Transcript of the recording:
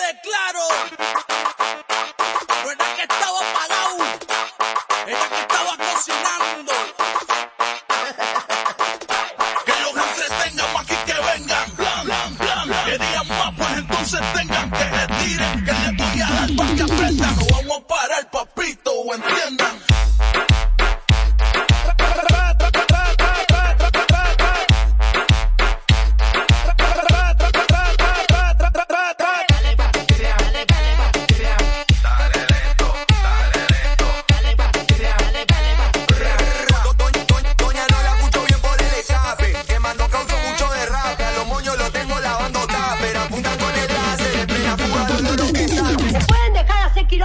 quede claro. No era que estaba apagado, era que estaba cocinando. Que los entretengan pa' aquí que vengan. Blan, blan, blan. Querían más, pues entonces tengan que retiren. Que les voy a dar pa' que aprendan. No vamos a